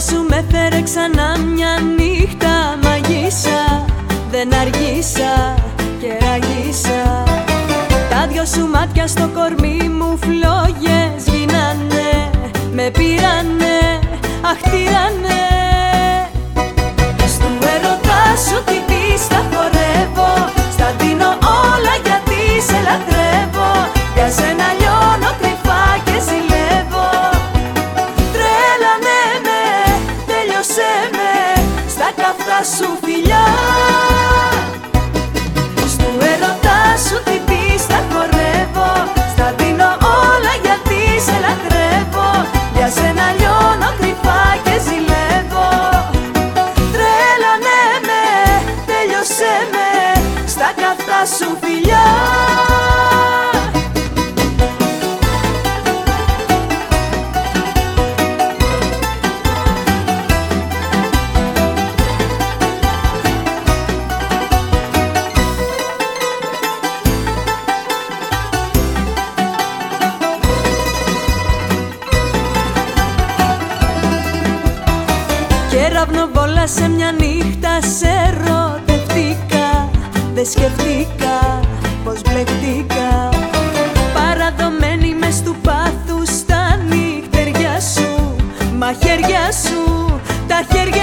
σου με φέρε ξανά μια νύχτα. Μαγίσα Δεν αργήσα και ραγίσα Τα δυο σου μάτια στο κορμί μου φλόγες. Γίνανε Με πήρανε, αχ τύρανε Στου ερωτά σου την σου φιλιά. Κεραυνοβόλα σε μια νύχτα σε Δε δεν σκεφτήκα πως μπλεχτήκα. Παραδομένη μες του πάθους στα νυχτεριά σου Μα χέρια σου, τα χέρια